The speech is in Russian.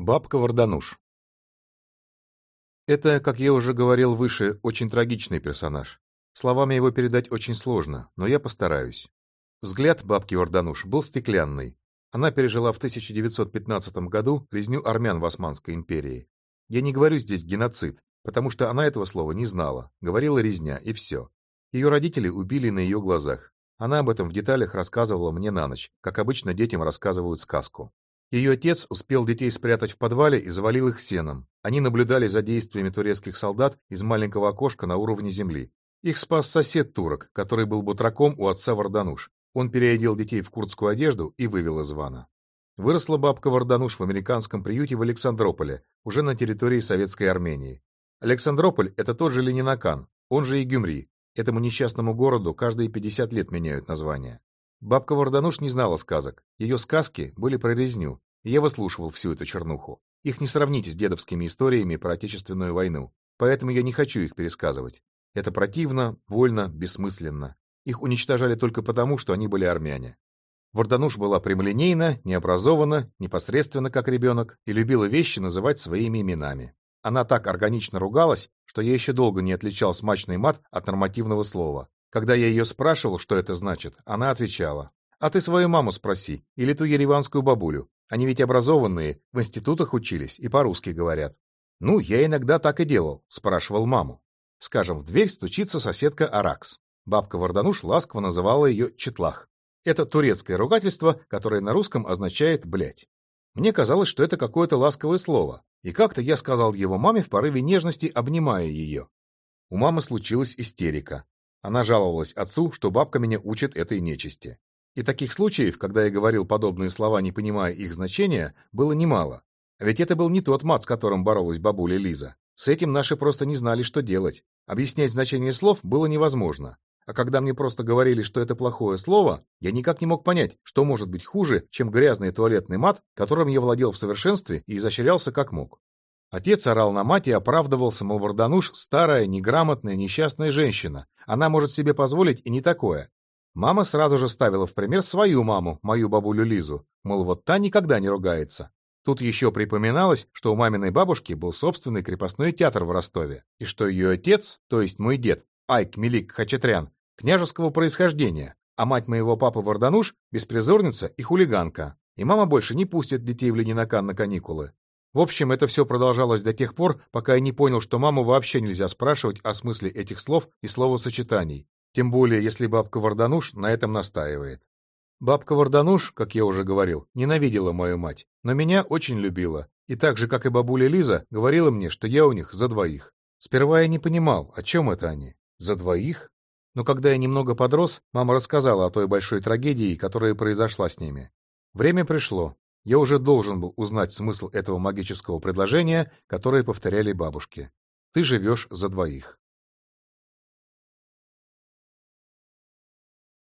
Бабка Вардануш Это, как я уже говорил выше, очень трагичный персонаж. Словами его передать очень сложно, но я постараюсь. Взгляд бабки Вардануш был стеклянный. Она пережила в 1915 году резню армян в Османской империи. Я не говорю здесь геноцид, потому что она этого слова не знала, говорила резня, и все. Ее родители убили на ее глазах. Она об этом в деталях рассказывала мне на ночь, как обычно детям рассказывают сказку. Ее отец успел детей спрятать в подвале и завалил их сеном. Они наблюдали за действиями турецких солдат из маленького окошка на уровне земли. Их спас сосед турок, который был бутраком у отца Вардануш. Он переодел детей в курдскую одежду и вывел из вана. Выросла бабка Вардануш в американском приюте в Александрополе, уже на территории Советской Армении. Александрополь – это тот же Ленинакан, он же и Гюмри. Этому несчастному городу каждые 50 лет меняют название. Бабка Вардануш не знала сказок. Ее сказки были про резню, я выслушивал всю эту чернуху. Их не сравните с дедовскими историями про Отечественную войну, поэтому я не хочу их пересказывать. Это противно, больно, бессмысленно. Их уничтожали только потому, что они были армяне. Вардануш была прямолинейна, необразована, непосредственно как ребенок и любила вещи называть своими именами. Она так органично ругалась, что я еще долго не отличал смачный мат от нормативного слова. Когда я ее спрашивал, что это значит, она отвечала. «А ты свою маму спроси, или ту ереванскую бабулю. Они ведь образованные, в институтах учились и по-русски говорят». «Ну, я иногда так и делал», — спрашивал маму. Скажем, в дверь стучится соседка Аракс. Бабка Вардануш ласково называла ее Четлах. Это турецкое ругательство, которое на русском означает «блядь». Мне казалось, что это какое-то ласковое слово, и как-то я сказал его маме в порыве нежности, обнимая ее. У мамы случилась истерика. Она жаловалась отцу, что бабка меня учит этой нечисти. И таких случаев, когда я говорил подобные слова, не понимая их значения, было немало. Ведь это был не тот мат, с которым боролась бабуля Лиза. С этим наши просто не знали, что делать. Объяснять значение слов было невозможно. А когда мне просто говорили, что это плохое слово, я никак не мог понять, что может быть хуже, чем грязный туалетный мат, которым я владел в совершенстве и изощрялся как мог. Отец орал на мать и оправдывался, мол, Вардануш – старая, неграмотная, несчастная женщина. Она может себе позволить и не такое. Мама сразу же ставила в пример свою маму, мою бабулю Лизу. Мол, вот та никогда не ругается. Тут еще припоминалось, что у маминой бабушки был собственный крепостной театр в Ростове, и что ее отец, то есть мой дед, Айк Мелик Хачатрян, княжеского происхождения, а мать моего папы Вардануш – беспризорница и хулиганка. И мама больше не пустит детей в Ленинакан на каникулы. В общем, это все продолжалось до тех пор, пока я не понял, что маму вообще нельзя спрашивать о смысле этих слов и словосочетаний, тем более если бабка Вардануш на этом настаивает. Бабка Вардануш, как я уже говорил, ненавидела мою мать, но меня очень любила, и так же, как и бабуля Лиза, говорила мне, что я у них за двоих. Сперва я не понимал, о чем это они. За двоих? Но когда я немного подрос, мама рассказала о той большой трагедии, которая произошла с ними. Время пришло, я уже должен был узнать смысл этого магического предложения, которое повторяли бабушки. Ты живешь за двоих.